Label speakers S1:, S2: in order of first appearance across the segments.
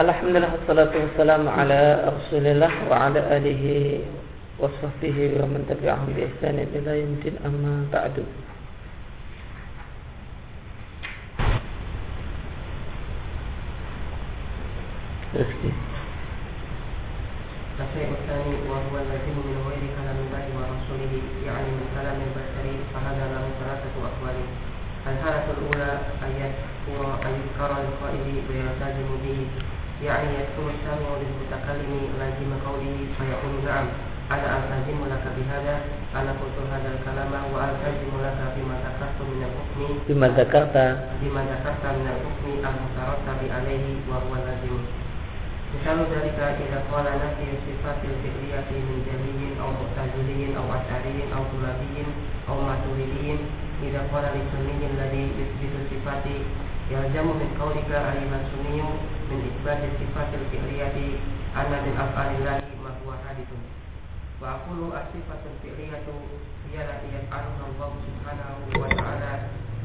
S1: Alhamdulillah wassalatu wassalamu ala Rasulillah wa ala alihi wa sahbihi wa man tabi'ahum bi ihsan ila yaumil amma ba'du. Rizki.
S2: bima
S1: zakarta bima
S2: zakarta min al-hukmi al-mutarattabi alaihi wa huwa lazim dari dalika idza qala nafi sifatil fi'liyati min jamiin aw mu'taziliyin aw asyariyin aw tulabiin aw maturidiyin. Idza qala li sunniyin ladhi yuthbitu sifati. Yalzamu min qawlika alima sunniyu min ithbati sifatil fi'liyati anna min af'alillahi ma huwa hadithun. Wa aqulu as-sifatul fi'liyatu hiya allati yaf'aluha Allah subhanahu wa ta'ala.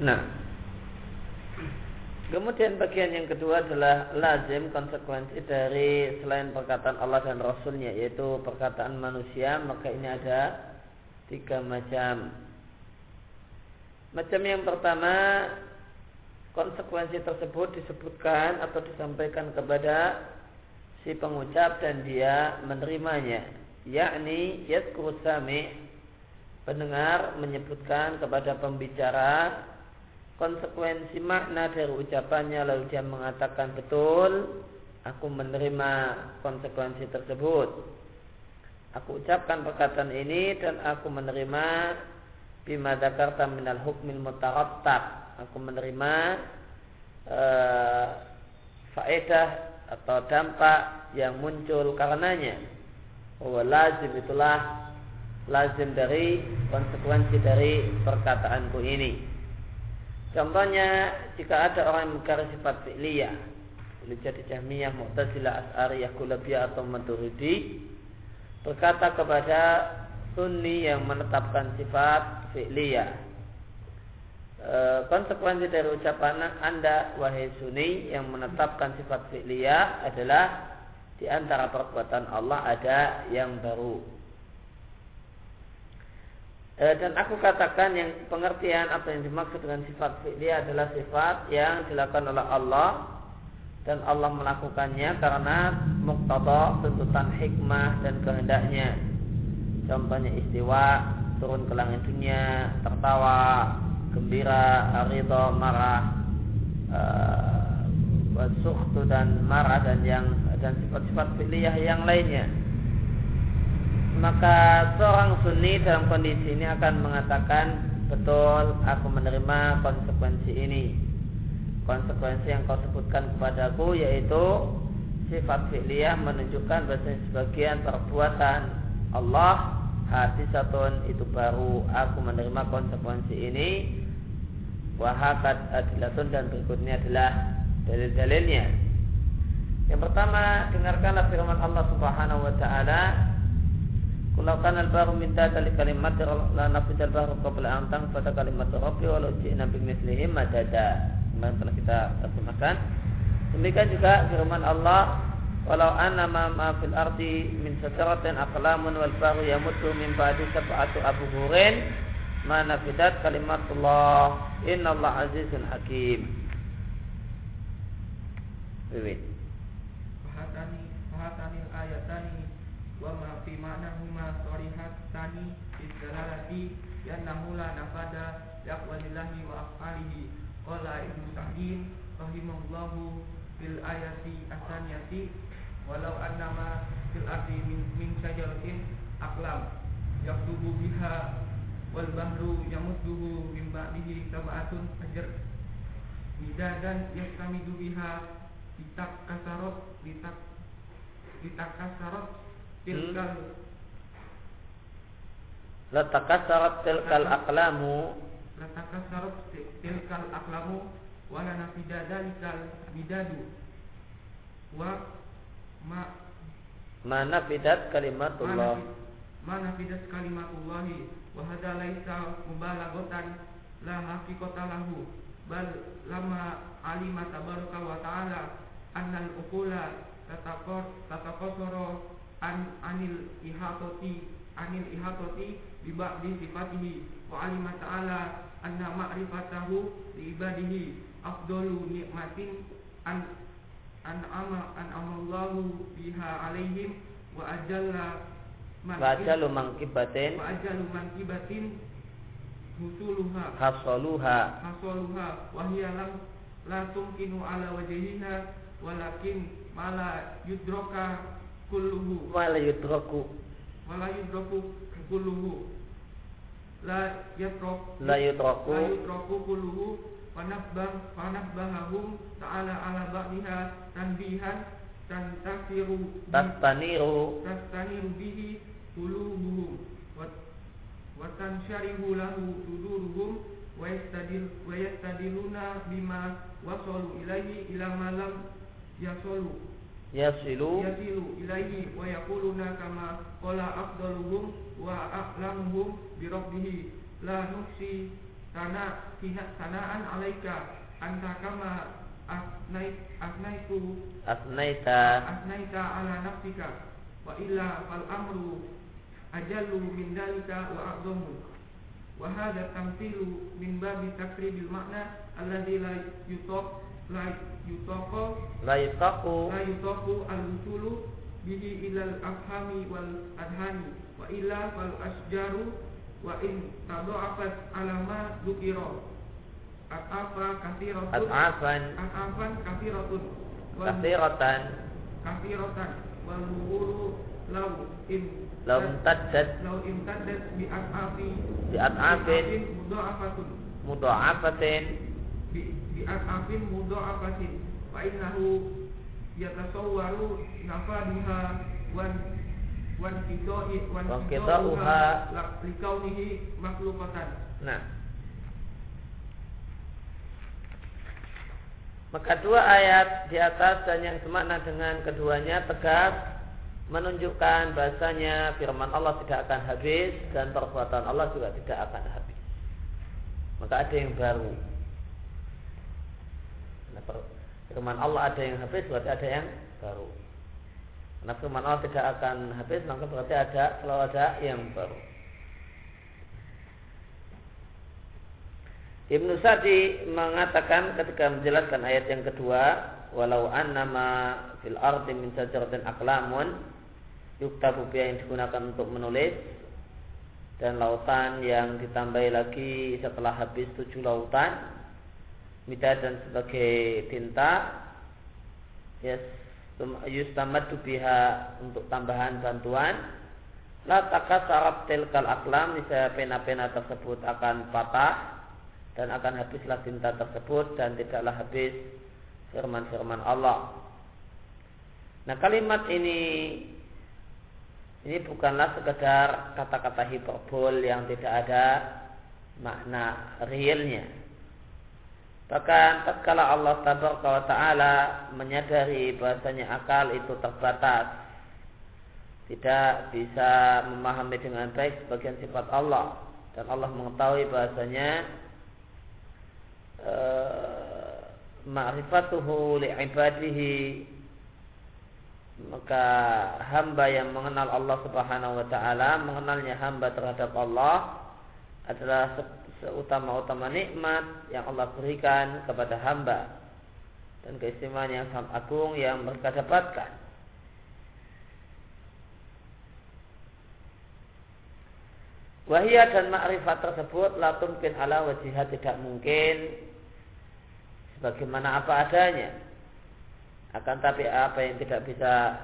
S1: Nah. Kemudian bagian yang kedua adalah lazim konsekuensi dari selain perkataan Allah dan Rasulnya yaitu perkataan manusia maka ini ada tiga macam. Macam yang pertama konsekuensi tersebut disebutkan atau disampaikan kepada si pengucap dan dia menerimanya yakni yadkuru sami pendengar menyebutkan kepada pembicara konsekuensi makna dari ucapannya lalu dia mengatakan betul aku menerima konsekuensi tersebut. Aku ucapkan perkataan ini dan aku menerima bima dzakarta minal hukmil mutarattab. Aku menerima uh, faedah atau dampak yang muncul karenanya. Bahwa lazim itulah lazim dari konsekuensi dari perkataanku ini Contohnya jika ada orang yang mengkari sifat fi'liyah boleh jadi Jahmiyah, Mu'tazilah, As'ariyah, Kulabiyah atau Maturidi berkata kepada Sunni yang menetapkan sifat fi'liyah e, konsekuensi dari ucapan anda wahai Sunni yang menetapkan sifat fi'liyah adalah di antara perbuatan Allah ada yang baru dan aku katakan yang pengertian apa yang dimaksud dengan sifat fi'liyah adalah sifat yang dilakukan oleh Allah dan Allah melakukannya karena muktada tuntutan hikmah dan kehendaknya. Contohnya istiwa, turun ke langit dunia, tertawa, gembira, ridho, marah, uh, dan marah dan yang dan sifat-sifat fi'liyah yang lainnya maka seorang sunni dalam kondisi ini akan mengatakan betul aku menerima konsekuensi ini. Konsekuensi yang kau sebutkan kepadaku yaitu sifat fi'liyah menunjukkan bahwa sebagian perbuatan Allah hati satuan itu baru aku menerima konsekuensi ini. Wahakat adilatun dan berikutnya adalah dalil-dalilnya. Yang pertama dengarkanlah firman Allah Subhanahu wa taala Kulau kan al-baru minta tali kalimat la nafid al-baru qabla an pada kalimat rabbi walau ji'na bimithlihi madada. Kemarin telah kita terjemahkan. Demikian juga firman Allah Walau anna ma ma fil ardi min sajaratin aqlamun wal baru yamuddu min ba'di sab'atu abhurin ma nafidat kalimatullah innallaha azizun hakim. Wiwit.
S3: Fahatani fahatani ayatani wa ma fi ma'nahuma sarihatani istirahatati yannahu la nafada yaqwalillahi wa afalihi. Qala ibnu sa'din rahimahullahu fil ayati asaniyati walau annama fil ardi min, min syajaratin aklam yaktubu biha wal bahru yamudduhu min ba'dihi sab'atun ajr midadan yastamidu biha litak kasarot litak litak kasarot tilkal.
S1: Latakasarat tilkal aklamu
S3: Latakasarat tilkal aklamu Wala nafida dalikal bidadu Wa ma
S1: Ma nafidat kalimatullah
S3: Ma nafidat kalimatullahi Wa hadha laisa mubalagotan La hakikota lahu Bal lama alima tabaraka wa ta'ala Annal ukula tatakosoro an anil ihatoti anil ihatoti bi ba'di sifatihi wa alima ta'ala anna ma'rifatahu li ibadihi. Afdalu nikmatin an an ama an amallahu biha alaihim. Wa ajalla
S1: wa ajalu mangkibatin
S3: wa ajalu mangkibatin husuluha.
S1: Hasaluha
S3: hasaluha wa hiya lam la tumkinu ala wajhiha. Walakin mala yudroka kulluhu
S1: mala yudroku
S3: wala yudraku kulluhu la yatrok
S1: la yutraku
S3: la yutraku kulluhu panabah panabahahum ta'ala ala ba'diha tanbihan dan tasiru
S1: tastaniru
S3: tastaniru bihi qulubuhum wa tansyarihu lahu suduruhum wa yastadir wa yastadiluna bima wasalu ilaihi ila malam yasalu
S1: yasilu
S3: yasilu ilaihi wa yaquluna kama qala afdaluhum wa a'lamuhum bi rabbih la nuksi sana sanaan alaika anta kama asnait asnaitu
S1: asnaita
S3: asnaita ala nafsika. Wa illa fal amru ajallu min dalika wa a'zamu. Wa hadha tamthilu min babi takribil makna alladhi la la yutaqu
S1: la yutaqu.
S3: la yutaqu al-usulu bihi ilal afhami wal adhani wa illa fal asjaru wa in tada'afat alama dzukira atafa kathiratun.
S1: Atafan.
S3: Atafan kathiratun.
S1: Kathiratan.
S3: kathiratan. Wal muhuru law in
S1: law imtaddat.
S3: law imtaddat bi atafi.
S1: Bi atafin
S3: mudha'afatun.
S1: Mudha'afatin.
S3: Bi bi atafin mudha'afatin fa innahu yatasawwaru nafaduha wan wan kidoi wan
S1: kidauha
S3: likaunihi makhluqatan
S1: nah Maka dua ayat di atas dan yang semakna dengan keduanya tegas menunjukkan bahasanya firman Allah tidak akan habis dan perbuatan Allah juga tidak akan habis. Maka ada yang baru. Firman Allah ada yang habis berarti ada yang baru. Karena firman Allah tidak akan habis maka berarti ada selalu ada yang baru. Ibnu Sa'di mengatakan ketika menjelaskan ayat yang kedua, walau annama fil ardi min sajaratin aklamun yuktabu yang digunakan untuk menulis dan lautan yang ditambahi lagi setelah habis tujuh lautan mida dan sebagai tinta yes yustamadu biha untuk tambahan bantuan la takasarat tilkal aklam misalnya pena-pena tersebut akan patah dan akan habislah tinta tersebut dan tidaklah habis firman-firman Allah. Nah kalimat ini ini bukanlah sekedar kata-kata hiperbol yang tidak ada makna realnya. Bahkan tatkala Allah tabaraka taala menyadari bahasanya akal itu terbatas tidak bisa memahami dengan baik sebagian sifat Allah. Dan Allah mengetahui bahasanya uh, ma'rifatuhu li'ibadihi. Maka hamba yang mengenal Allah Subhanahu wa taala, mengenalnya hamba terhadap Allah adalah seutama-utama nikmat yang Allah berikan kepada hamba dan keistimewaan yang sangat agung yang mereka dapatkan. Wahia dan makrifat tersebut latun pin ala wajihat tidak mungkin sebagaimana apa adanya. Akan tapi apa yang tidak bisa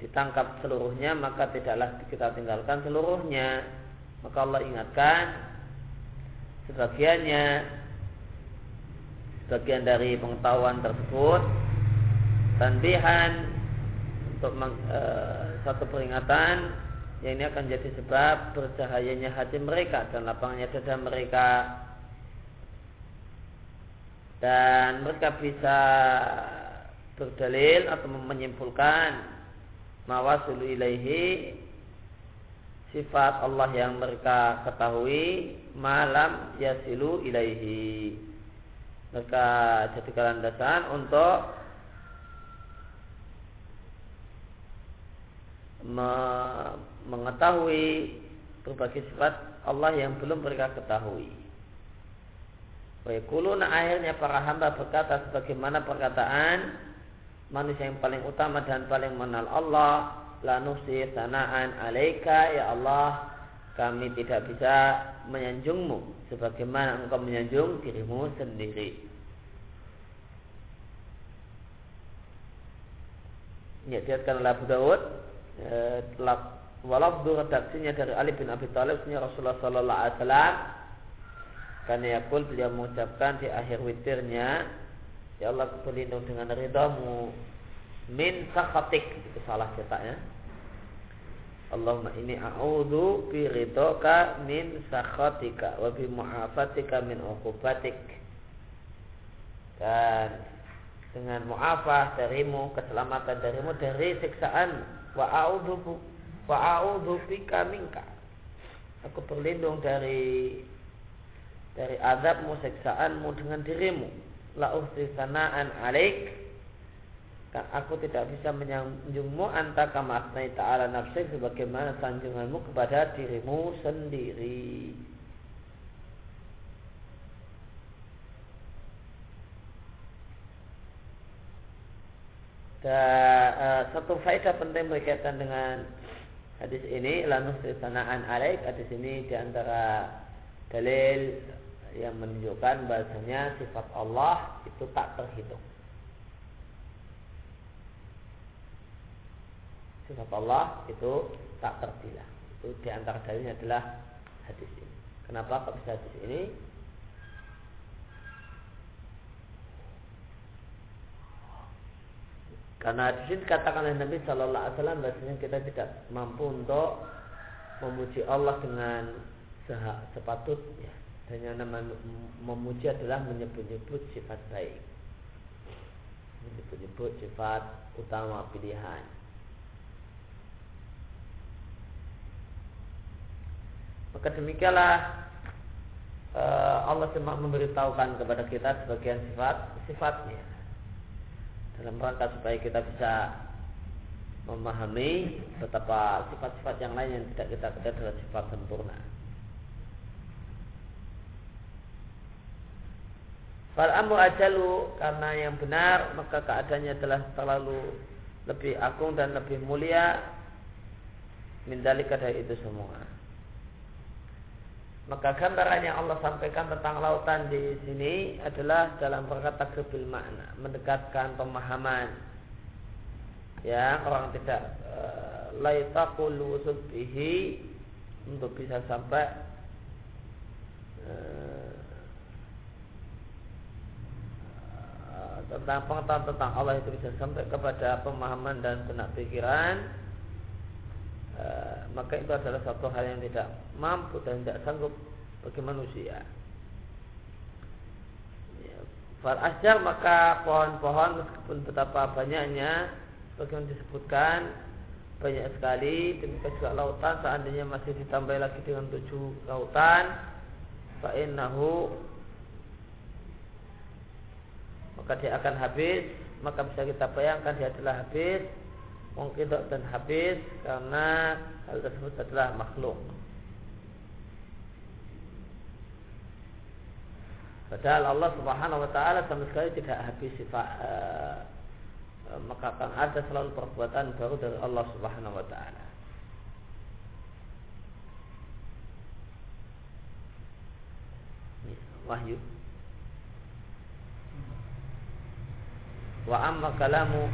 S1: ditangkap seluruhnya maka tidaklah kita tinggalkan seluruhnya. Maka Allah ingatkan sebagiannya sebagian dari pengetahuan tersebut tanbihan untuk e, satu peringatan yang ini akan jadi sebab bercahayanya hati mereka dan lapangnya dada mereka. Dan mereka bisa berdalil atau menyimpulkan mawasulu ilaihi sifat Allah yang mereka ketahui malam yasilu ilaihi mereka jadikan landasan untuk mengetahui berbagai sifat Allah yang belum mereka ketahui. Wakuluna akhirnya para hamba berkata sebagaimana perkataan manusia yang paling utama dan paling mengenal Allah la nufsi sanaan alaika ya Allah kami tidak bisa menyanjungmu sebagaimana engkau menyanjung dirimu sendiri. Ini dilihatkan oleh Abu Dawud Eh, redaksinya dari Ali bin Abi Thalib Rasulullah Sallallahu Alaihi Wasallam karena yakul beliau mengucapkan di akhir witirnya Ya Allah berlindung dengan ridhamu min sakhatik itu salah cetaknya Allahumma ini a'udhu bi ridhoka min sakhatika wa bi mu'afatika min uqubatik dan dengan mu'afah darimu keselamatan darimu dari siksaan wa a'udzu wa a'udzu bika minka. Aku berlindung dari dari azabmu siksaanmu dengan dirimu. La uhsi sanaan alaik. Aku tidak bisa menyanjungmu anta kama ta'ala nafsi sebagaimana sanjunganmu kepada dirimu sendiri. Dan uh, satu faedah penting berkaitan dengan hadis ini lanus sanaan alaik hadis ini di antara dalil yang menunjukkan bahasanya sifat Allah itu tak terhitung. Sifat Allah itu tak terbilang. Itu di antara dalilnya adalah hadis ini. Kenapa kok bisa hadis ini? Karena di sini katakan oleh Nabi Shallallahu Alaihi Wasallam bahasanya kita tidak mampu untuk memuji Allah dengan sepatutnya. Dan yang namanya memuji adalah menyebut-nyebut sifat baik, menyebut-nyebut sifat utama pilihan. Maka demikianlah eh, Allah cuma memberitahukan kepada kita sebagian sifat sifatnya dalam rangka supaya kita bisa memahami betapa sifat-sifat yang lain yang tidak kita ketahui adalah sifat sempurna. Fal ajalu karena yang benar maka keadaannya adalah terlalu lebih agung dan lebih mulia mindalika dari itu semua. Maka gambaran yang Allah sampaikan tentang lautan di sini adalah dalam perkata kebil makna, mendekatkan pemahaman. Ya, orang tidak uh, laitaqul bihi untuk bisa sampai uh, tentang pengetahuan tentang Allah itu bisa sampai kepada pemahaman dan benak pikiran Eh, maka itu adalah satu hal yang tidak mampu dan tidak sanggup bagi manusia. Ya, fal asjar maka pohon-pohon meskipun betapa banyaknya sebagaimana disebutkan banyak sekali demikian juga lautan seandainya masih ditambah lagi dengan tujuh lautan fa'innahu maka dia akan habis maka bisa kita bayangkan dia adalah habis mungkin dan habis karena hal tersebut adalah makhluk. Padahal Allah Subhanahu wa taala sama sekali tidak habis sifat e, e, maka akan ada selalu perbuatan baru dari Allah Subhanahu wa taala. Wahyu Wa amma kalamu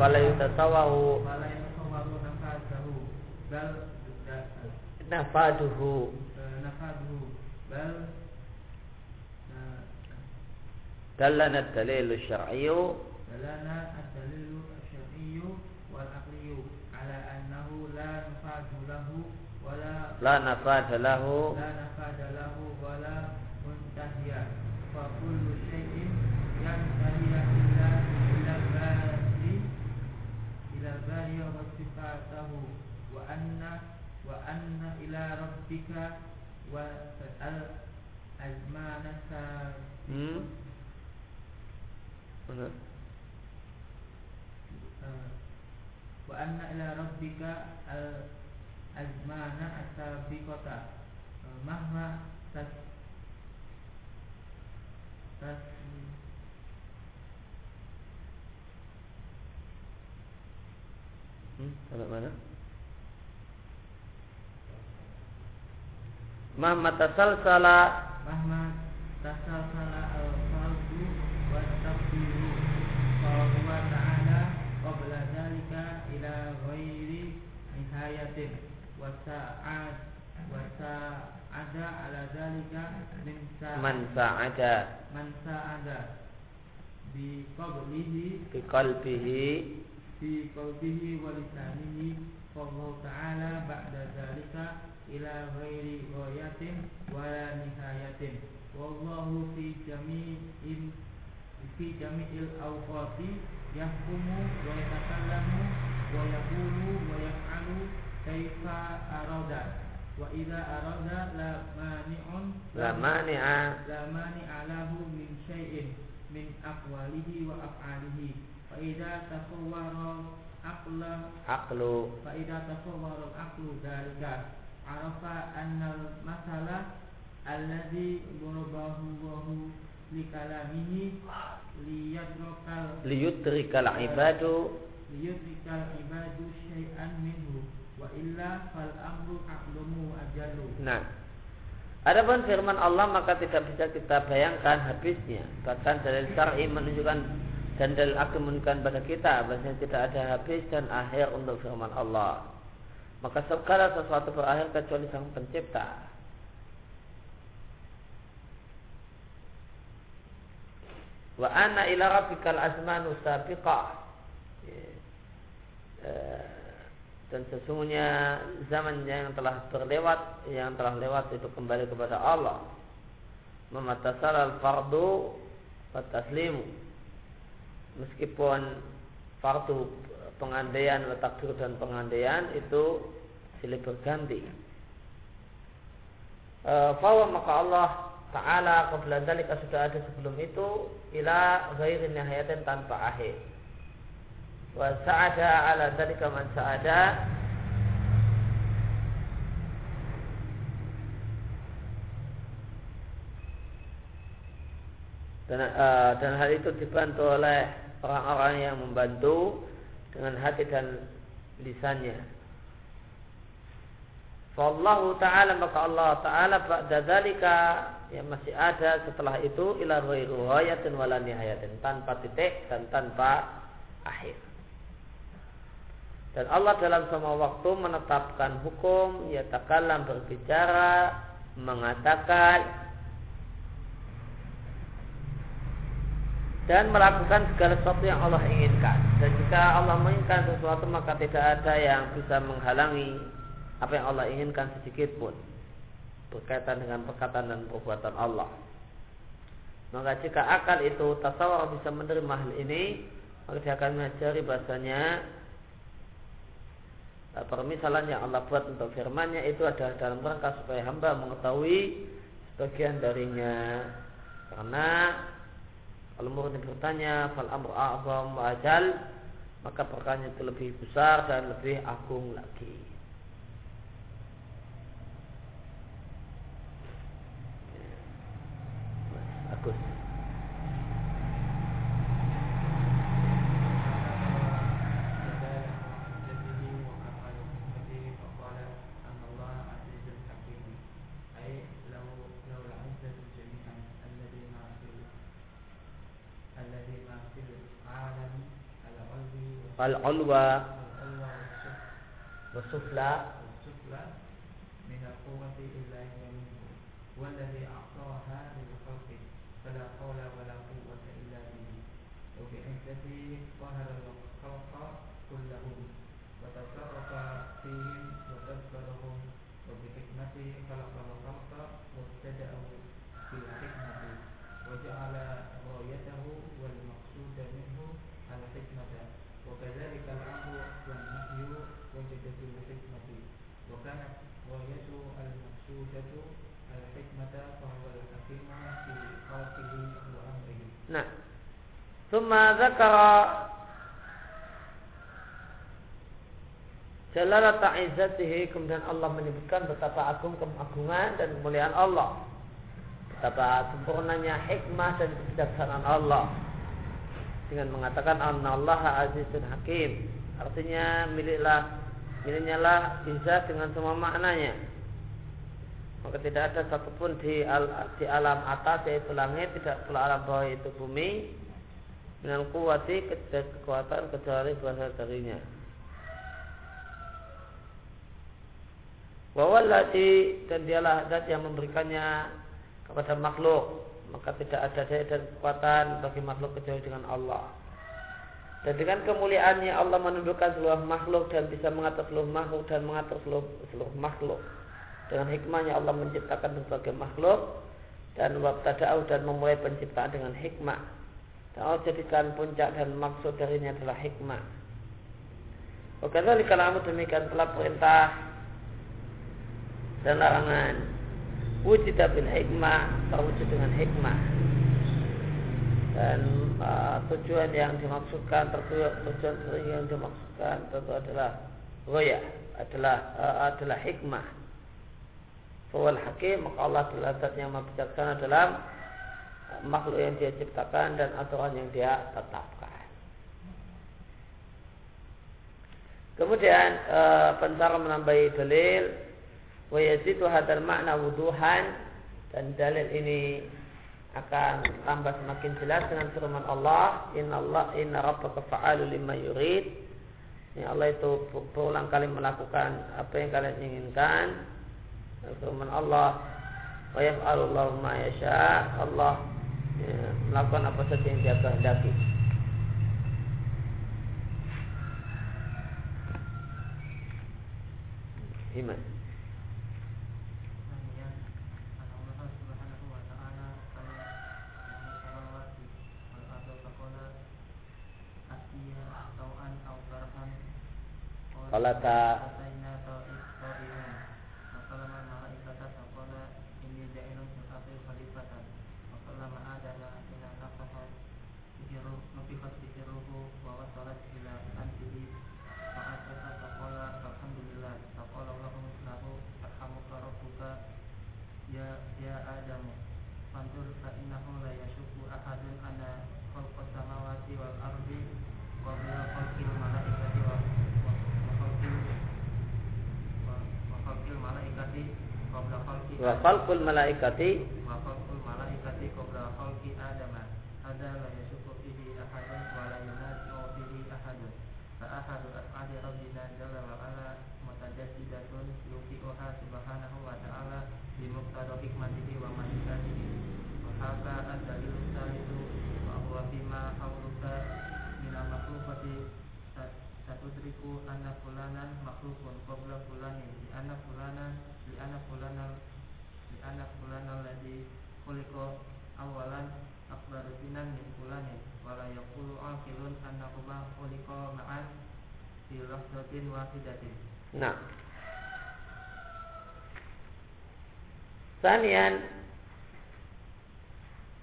S1: fala yutasawahu
S4: nafasahu bal
S1: nafaduhu
S4: nafaduhu bal
S1: دلنا الدليل الشرعي.
S4: دلنا الدليل الشرعي والعقلي على أنه لا نفاد له ولا
S1: لا نفاد له.
S4: لا نفاد له ولا منتهي. فكل شيء ila rabbika wa fas'al azmana hmm? Benar
S1: eh,
S4: wa anna ila rabbika al azmana eh, mahma tas tas
S1: hmm, mana? Mahma tasalsala.
S4: Mahma tasalsala al-faldu wa tabdilu Fahuwa ta'ala qabla dhalika ila ghairi nihayatin. Wa sa'ad wa sa'ada ala dhalika min sa'ad.
S1: Man sa'ada.
S4: Man sa'ada. Bi qablihi.
S1: Bi qalbihi.
S4: Fi qalbihi wa lisanihi Fallahu ta'ala ba'da dhalika ila ghairi ghayatin wa la nihayatin. Wallahu fi jami'in fi jami'il awqati yahkumu wa yatakallamu wa yaqulu wa yaf'alu kaifa arada. Wa idza arada la mani'un
S1: la mani'a.
S4: la mani'a lahu min syai'in min aqwalihi wa af'alihi tasawwara
S1: aqlu.
S4: Dalika arafa annal masalah alladhi darabahu Allahu li kalamihi liyadrikal
S1: liyudrikal ibadu.
S4: Liyudrikal ibadu syai'an minhu. Wa illa fal amru aqlamu ajalu.
S1: Nah. Adapun firman Allah maka tidak bisa kita bayangkan habisnya. Bahkan dalil syar'i menunjukkan dan dalil akal menunjukkan pada kita bahwasanya tidak ada habis dan akhir untuk firman Allah. Maka segala sesuatu berakhir kecuali sang pencipta. Wa anna ila rabbikal azmanu sabiqah. Dan sesungguhnya zaman yang telah berlewat, yang telah lewat itu kembali kepada Allah. Mematasal al-fardu wa. Meskipun fardu pengandaian takdir dan pengandaian itu silih berganti. E, Fawa maka Allah Ta'ala qabla dzalika sudah ada sebelum itu ila ghairi nihayatin tanpa akhir. Wa sa'ada ala dzalika man sa'ada dan, uh, dan hal itu dibantu oleh orang-orang yang membantu dengan hati dan lisannya. Fallahu ta'ala maka Allah ta'ala ba'da dzalika yang masih ada setelah itu ila ghairu hayatin wala nihayatin tanpa titik dan tanpa akhir. Dan Allah dalam semua waktu menetapkan hukum, ya takalam berbicara, mengatakan dan melakukan segala sesuatu yang Allah inginkan. Dan jika Allah menginginkan sesuatu maka tidak ada yang bisa menghalangi apa yang Allah inginkan sedikit pun berkaitan dengan perkataan dan perbuatan Allah. Maka jika akal itu tasawur bisa menerima hal ini, maka dia akan mengajari bahasanya permisalan yang Allah buat untuk firmannya itu adalah dalam rangka supaya hamba mengetahui sebagian darinya. Karena kalau murni bertanya, fal amru a'zam wa ajal, maka perkara itu lebih besar dan lebih agung lagi. fal ulwa wasufla
S2: من القوة إلا منه والذي أعطاها للخلق فلا حول ولا قوة إلا به وبعزته قهر الخلق كلهم وتصرف فيهم وتدبرهم وبحكمته خلق الخلق وابتدأه
S1: ثم ذكر Jalalata izzatihi kemudian Allah menyebutkan betapa agung keagungan dan kemuliaan Allah. Betapa sempurnanya hikmah dan kebijaksanaan Allah. Dengan mengatakan Allah azizun hakim. Artinya miliklah miliknya lah izzat dengan semua maknanya. Maka tidak ada satupun di, al, di alam atas yaitu langit, tidak pula alam bawah yaitu bumi. dengan kuwati kekuatan kecuali berasal darinya. Wawallati dan dialah zat yang memberikannya kepada makhluk maka tidak ada daya dan kekuatan bagi makhluk kecuali dengan Allah. Dan dengan kemuliaannya Allah menundukkan seluruh makhluk dan bisa mengatur seluruh makhluk dan mengatur seluruh, seluruh makhluk. Dengan hikmahnya Allah menciptakan berbagai makhluk dan wabtada'u dan memulai penciptaan dengan hikmah. Allah jadikan puncak dan maksud darinya adalah hikmah. Wakadzalika kalau demikian telah perintah dan larangan. Wujud bil hikmah terwujud dengan hikmah. Dan uh, tujuan yang dimaksudkan tujuan yang dimaksudkan tentu adalah roya adalah uh, adalah hikmah. Fawal hakim maka Allah adalah zat yang bijaksana dalam makhluk yang dia ciptakan dan aturan yang dia tetapkan. Kemudian pentara menambahi dalil wa yazidu hadal makna wuduhan dan dalil ini akan tambah semakin jelas dengan firman Allah inna Allah inna rabbaka fa'alu lima yurid. Ya Allah itu berulang kali melakukan apa yang kalian inginkan. Firman Allah wa yaf'alu Allah ma yasha. Allah ya, melakukan apa saja yang dia kehendaki iman Falata wa khalqul malaikati
S2: wa khalqul malaikati qabla khalqi adam hadza la yashku fihi ahadun wa la yunazu fihi ahadun. Fa ahadu af'ali rabbina jalla wa ala mutajaddidatun yuqi'uha subhanahu wa ta'ala bi muqtada hikmatihi wa masyiatihi wa hadza ad-dalil salisu wa huwa bima hawluka min al-makhluqati satudriku anna fulanan makhlukun qabla fulanin. Anna fulanan di anna fulanan anak bulan alladhi khuliqa awalan akbar sinan min fulani wala yaqulu aqilun annahuma khuliqa ma'an fi lahzatin wahidatin.
S1: Nah. Sanian.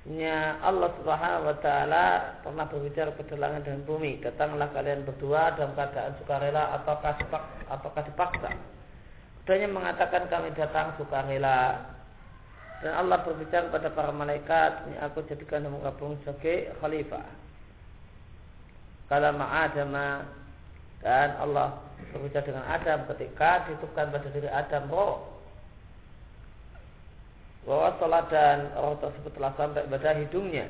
S1: Nya Allah subhanahu wa ta'ala pernah berbicara pada langit dan bumi. Datanglah kalian berdua dalam keadaan sukarela ataukah dipaksa Keduanya mengatakan kami datang sukarela dan Allah berbicara kepada para malaikat, ini aku jadikan kamu gabung sebagai khalifah. Kalau Adam dan Allah berbicara dengan Adam ketika dihitungkan pada diri Adam roh. Bahwa sholat dan roh tersebut telah sampai pada hidungnya.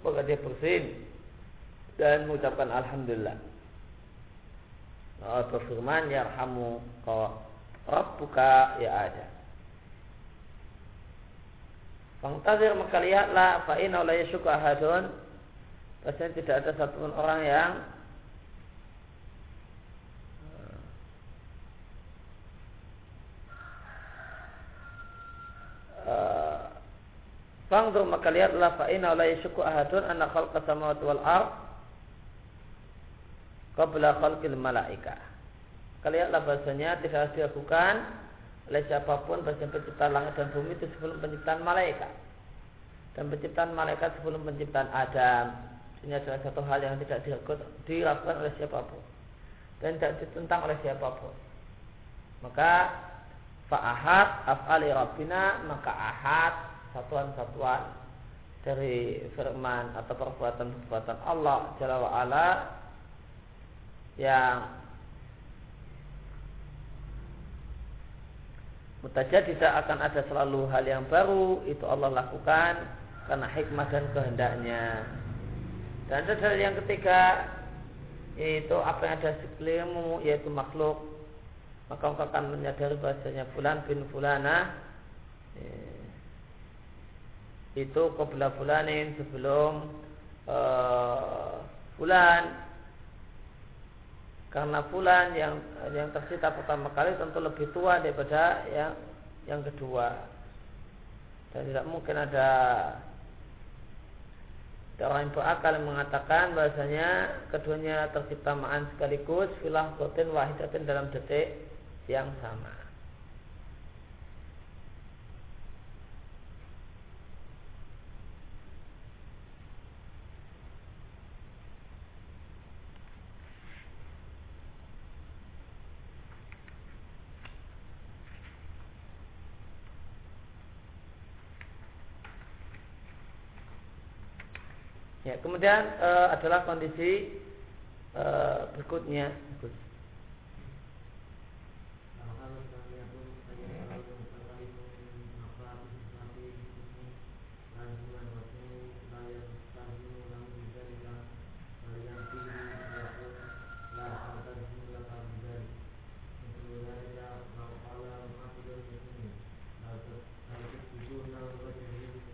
S1: Maka dia bersin dan mengucapkan Alhamdulillah. Allah berfirman yarhamu rabbuka ya ada. Fangtazir maka lihatlah fa inna la yashuku ahadun Bahasanya tidak ada satupun orang yang Fangdur maka lihatlah fa inna la yashuku ahadun anna khalqa samawati wal ard qabla khalqil malaika. Kalihatlah bahasanya tidak harus dilakukan oleh siapa pun bahasa pencipta langit dan bumi itu sebelum penciptaan malaikat. Dan penciptaan malaikat sebelum penciptaan Adam. Ini adalah satu hal yang tidak dilakukan oleh siapa pun. Dan tidak ditentang oleh siapa pun. Maka fa'ahad af'ali rabbina maka ahad satuan-satuan dari firman atau perbuatan-perbuatan Allah Jalla wa'ala yang mutajad tidak akan ada selalu hal yang baru itu Allah lakukan karena hikmah dan kehendaknya. Dan ada yang ketiga yaitu apa yang ada sekelilingmu yaitu makhluk. Maka engkau akan menyadari bahasanya fulan bin fulana. Itu qabla fulanin sebelum uh, fulan karena fulan yang yang tersita pertama kali tentu lebih tua daripada yang yang kedua. Dan tidak mungkin ada ada orang yang berakal yang mengatakan bahasanya keduanya tercipta ma'an sekaligus filah botin wahidatin dalam detik yang sama Ya, kemudian uh, adalah kondisi uh, berikutnya.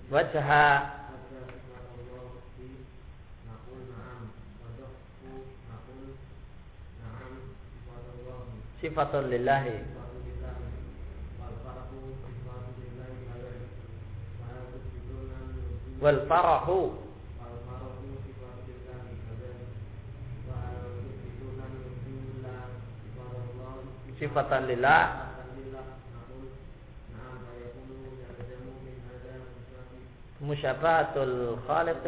S1: Wajah صفة لله. والفرح. صفة لله. مشابهة الخالق.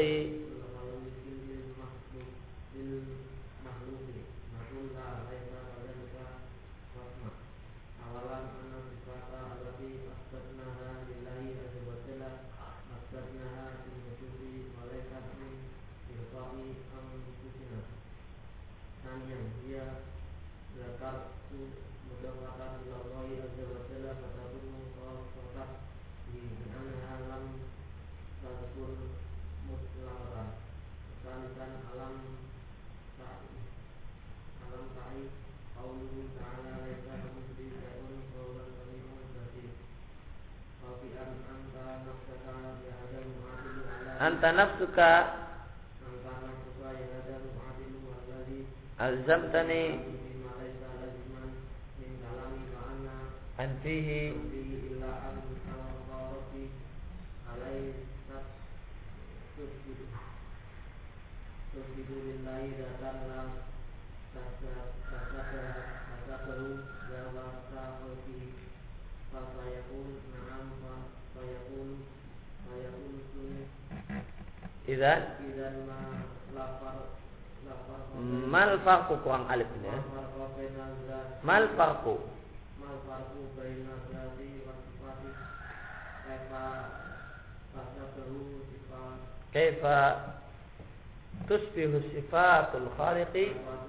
S1: Anta nafsuka. Alzamtani. Antihi Idan Mal farku kurang alif ini ya. Mal farku Mal farku Kaifa Tusbihu sifatul khaliqi Kaifa.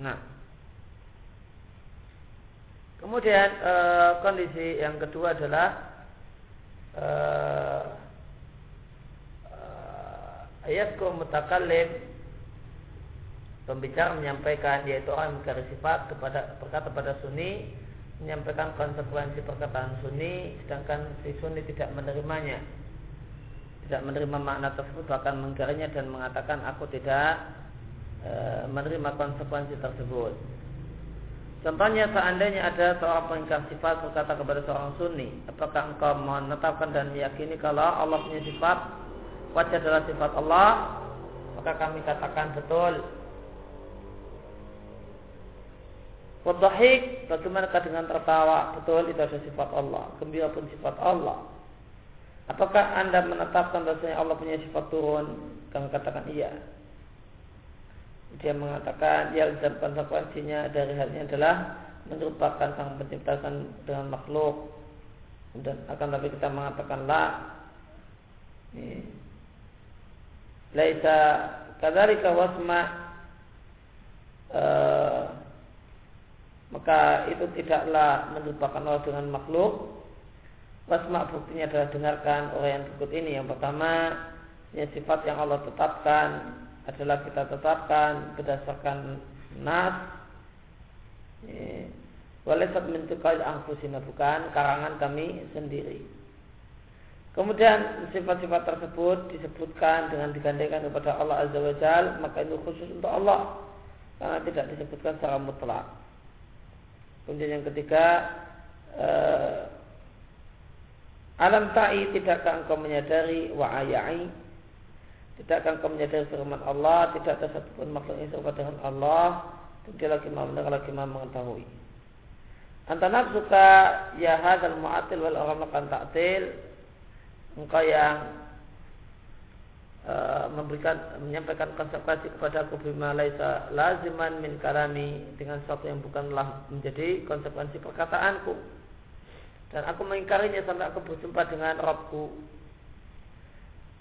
S1: Nah. Kemudian e, kondisi yang kedua adalah uh, ayatku mutakallim. Pembicara menyampaikan yaitu orang yang sifat kepada berkata pada sunni menyampaikan konsekuensi perkataan sunni sedangkan si sunni tidak menerimanya. Tidak menerima makna tersebut bahkan mengkarinya dan mengatakan aku tidak e, menerima konsekuensi tersebut Contohnya seandainya ada seorang pengingkar sifat berkata kepada seorang sunni, apakah engkau menetapkan dan meyakini kalau Allah punya sifat, wajah adalah sifat Allah, maka kami katakan betul. Wadahik, bagaimana dengan tertawa? Betul, itu ada sifat Allah. Gembira pun sifat Allah. Apakah anda menetapkan bahasanya Allah punya sifat turun? Kami katakan iya dia mengatakan ya dan konsekuensinya dari hal ini adalah merupakan sang penciptakan dengan makhluk. Dan akan tapi kita mengatakan la. Laisa kadzalika wasma. Uh, maka itu tidaklah merupakan Allah dengan makhluk. Wasma buktinya adalah dengarkan orang yang berikut ini. Yang pertama ya sifat yang Allah tetapkan adalah kita tetapkan berdasarkan nas Walaisat mentukal angfusina bukan karangan kami sendiri. Kemudian sifat-sifat tersebut disebutkan dengan digandengkan kepada Allah Azza wa Jal, maka itu khusus untuk Allah karena tidak disebutkan secara mutlak. Kemudian yang ketiga, eh, alam ta'i tidakkah engkau menyadari wa ayai tidak akan kau menyadari firman Allah, tidak ada satupun makhluk yang serupa dengan Allah, dan dia lagi maha mendengar, lagi maha mengetahui. Antara suka ya hadal mu'atil wal orang makan taktil, engkau yang uh, memberikan menyampaikan konsekuensi kepada aku bima laisa laziman min kalami dengan sesuatu yang bukanlah menjadi konsekuensi perkataanku. Dan aku mengingkarinya sampai aku berjumpa dengan Robku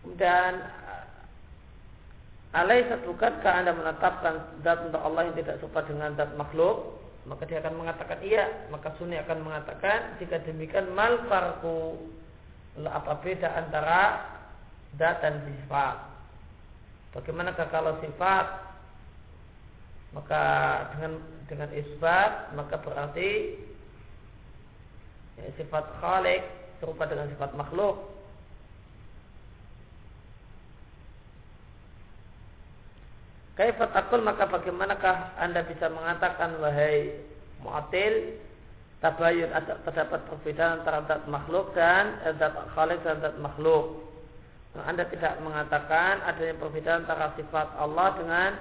S1: kemudian Alaisa bukankah anda menetapkan zat untuk Allah yang tidak serupa dengan zat makhluk? Maka dia akan mengatakan iya. Maka Sunni akan mengatakan jika demikian mal farku apa beda antara zat dan sifat? Bagaimanakah kalau sifat maka dengan dengan isbat maka berarti ya, sifat khalik serupa dengan sifat makhluk Kaifat akul maka bagaimanakah anda bisa mengatakan wahai mu'atil tabayun ada terdapat perbedaan antara zat makhluk dan eh, zat khalik dan zat makhluk. Nah, anda tidak mengatakan adanya perbedaan antara sifat Allah dengan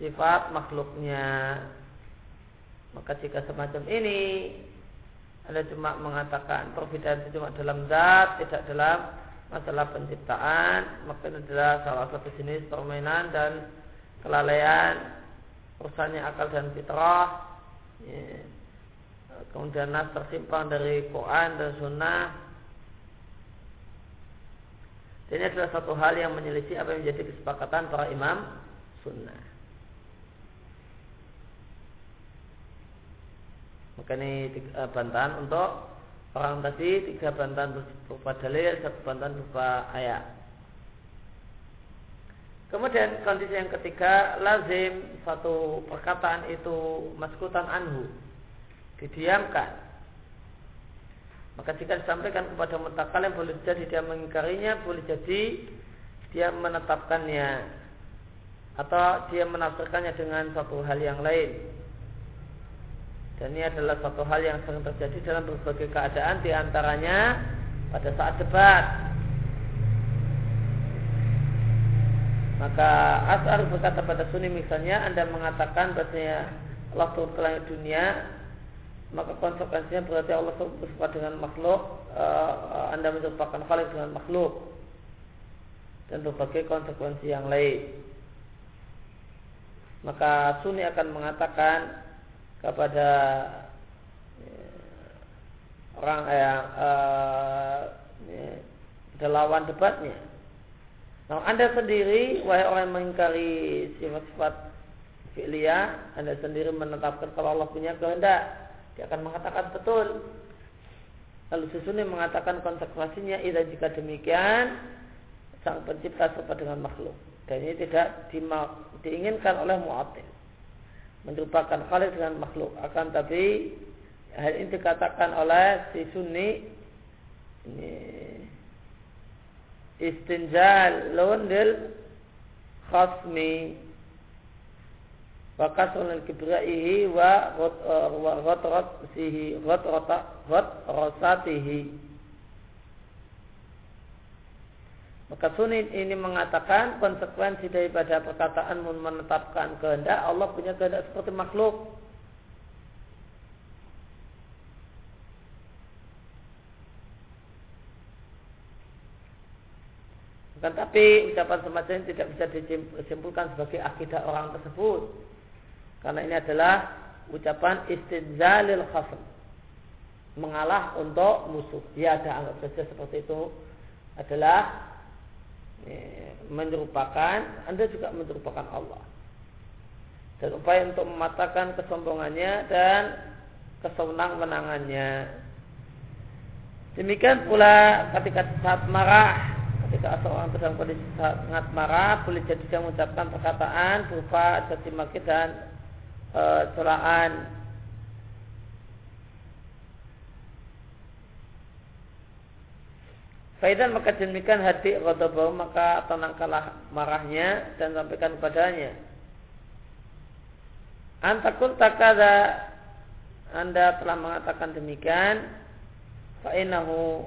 S1: sifat makhluknya. Maka jika semacam ini Anda cuma mengatakan perbedaan itu cuma dalam zat, tidak dalam masalah penciptaan, maka ini adalah salah satu jenis permainan dan kelalaian, rusaknya akal dan fitrah, ya. kemudian nas tersimpan dari Quran dan Sunnah. Dan ini adalah satu hal yang menyelisih apa yang menjadi kesepakatan para imam Sunnah. Maka ini tiga, bantahan untuk orang tadi tiga bantahan berupa dalil, satu bantahan berupa ayat. Kemudian kondisi yang ketiga, lazim satu perkataan itu maskutan anhu, didiamkan. Maka jika disampaikan kepada yang boleh jadi dia mengingkarinya, boleh jadi dia menetapkannya atau dia menafsirkannya dengan satu hal yang lain. Dan ini adalah satu hal yang sering terjadi dalam berbagai keadaan di antaranya pada saat debat Maka As'ar berkata pada Sunni misalnya Anda mengatakan bahasanya Allah turun ke langit dunia maka konsekuensinya berarti Allah bersifat dengan makhluk uh, Anda merupakan khalik dengan makhluk dan berbagai konsekuensi yang lain. Maka Sunni akan mengatakan kepada uh, orang yang uh, lawan debatnya Nah, Anda sendiri, wahai orang yang mengingkari sifat-sifat fi'liyah, Anda sendiri menetapkan kalau Allah punya kehendak, dia akan mengatakan betul. Lalu susunnya mengatakan konsekuensinya, Ida jika demikian, sang pencipta serta dengan makhluk. Dan ini tidak diinginkan oleh mu'atil. Menyerupakan khalid dengan makhluk. Akan tapi, hal ini dikatakan oleh si sunni, ini istinjalun lil khasmi wa kasrul kibraihi wa ghatratihi ghatrata ghatrasatihi Maka Sunni ini mengatakan konsekuensi daripada perkataan menetapkan kehendak Allah punya kehendak seperti makhluk. Bukan tapi ucapan semacam ini tidak bisa disimpulkan sebagai akidah orang tersebut. Karena ini adalah ucapan istinzalil khasm. Mengalah untuk musuh. Ya ada anggap saja seperti itu adalah ya, menyerupakan, Anda juga menyerupakan Allah. Dan upaya untuk mematahkan kesombongannya dan kesenang-menangannya. Demikian pula ketika saat marah ketika seorang dalam kondisi sangat marah boleh jadi dia mengucapkan perkataan berupa caci maki dan e, celaan Faidan maka demikian hati ghadabahu maka tenangkanlah marahnya dan sampaikan kepadanya. Antakun takada Anda telah mengatakan demikian fa'inahu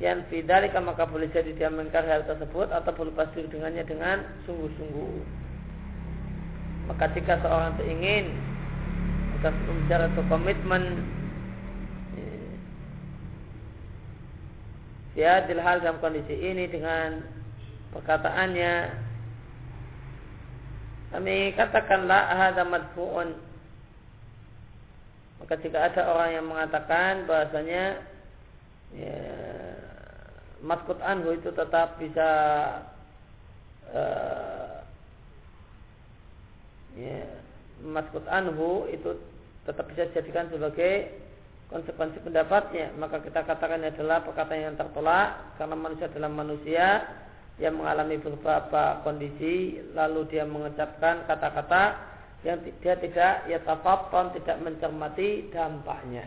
S1: yang tidak maka boleh jadi dia mengingkari hal tersebut atau boleh pasti dengannya dengan sungguh-sungguh. Maka jika seorang itu ingin kita bicara atau komitmen ya hal dalam kondisi ini dengan perkataannya kami katakanlah ahada madfu'un maka jika ada orang yang mengatakan bahasanya ya, maskut anhu itu tetap bisa uh, ya, maskut anhu itu tetap bisa dijadikan sebagai konsekuensi pendapatnya. Maka kita katakan adalah perkataan yang tertolak karena manusia adalah manusia yang mengalami beberapa kondisi lalu dia mengucapkan kata-kata yang dia tidak ya tafapon tidak mencermati dampaknya.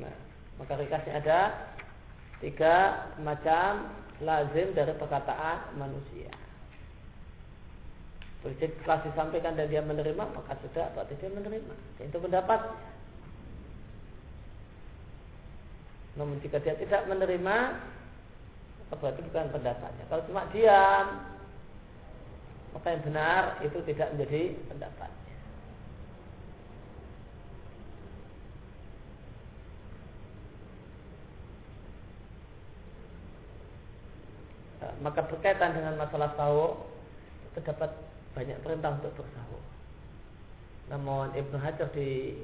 S1: Nah maka ringkasnya ada tiga macam lazim dari perkataan manusia. Jadi setelah disampaikan dan dia menerima, maka sudah berarti dia menerima. Itu pendapat. Namun jika dia tidak menerima, berarti bukan pendapatnya. Kalau cuma diam, maka yang benar itu tidak menjadi pendapat. Maka berkaitan dengan masalah sahur terdapat banyak perintah untuk bersahur. Namun Ibnu Hajar di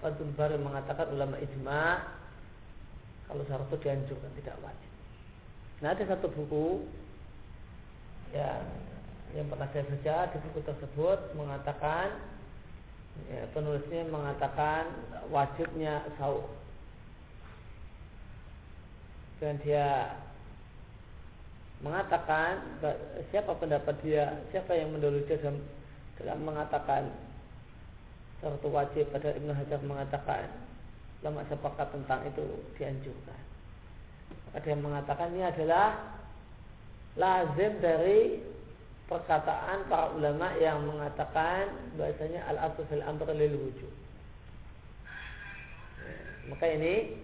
S1: Fathul Bari mengatakan ulama ijma kalau sahur itu dianjurkan tidak wajib. Nah ada satu buku yang yang pernah saya baca di buku tersebut mengatakan ya, penulisnya mengatakan wajibnya sahur dan dia mengatakan siapa pendapat dia, siapa yang mendahului dalam, dalam mengatakan satu wajib pada Ibnu Hajar mengatakan lama sepakat tentang itu dianjurkan. Ada yang mengatakan ini adalah lazim dari perkataan para ulama yang mengatakan bahasanya al asl fil amr lil wujud. Maka ini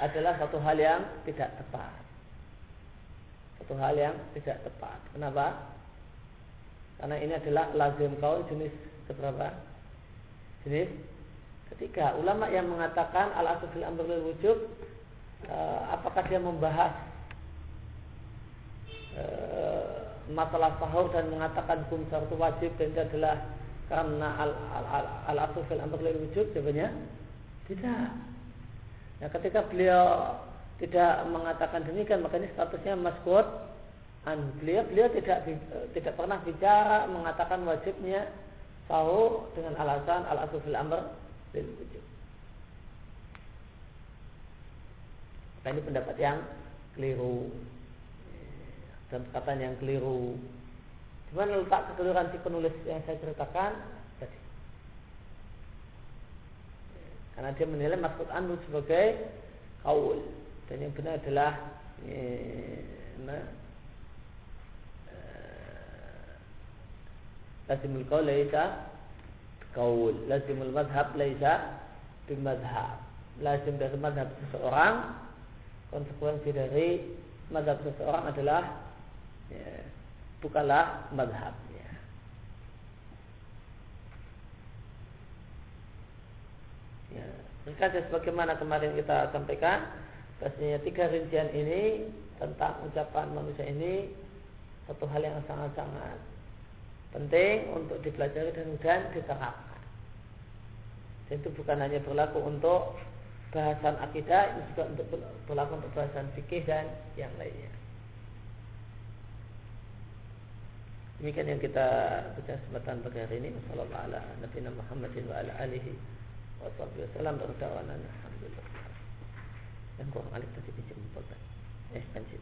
S1: adalah satu hal yang tidak tepat satu hal yang tidak tepat. Kenapa? Karena ini adalah lazim kaul jenis keberapa? jenis ketiga ulama yang mengatakan al asal fil amr wujud uh, apakah dia membahas uh, masalah sahur dan mengatakan hukum sahur itu wajib dan itu adalah karena al al al, al asal fil amr wujud jawabannya tidak nah ketika beliau tidak mengatakan demikian maka ini statusnya maskut an beliau beliau tidak tidak pernah bicara mengatakan wajibnya sahur dengan alasan al asal fil amr lil wujud. Maka ini pendapat yang keliru dan perkataan yang keliru. Di mana letak kekeliruan si penulis yang saya ceritakan tadi? Karena dia menilai maksud anu sebagai kaul dan yang benar adalah nah, lazimul qaul laisa qaul lazimul madhab laisa bimadhab lazim dari madhab seseorang konsekuensi dari madhab seseorang adalah ya, bukanlah madhabnya ya, Berkata sebagaimana kemarin kita sampaikan Pastinya tiga rincian ini tentang ucapan manusia ini satu hal yang sangat-sangat penting untuk dipelajari dan kemudian diterapkan. Dan itu bukan hanya berlaku untuk bahasan akidah, ini juga untuk berlaku untuk bahasan fikih dan yang lainnya. Demikian yang kita baca kesempatan pagi hari ini. Wassalamualaikum warahmatullahi wabarakatuh. Yang kurang alif tadi pinjam pulpen eh pensil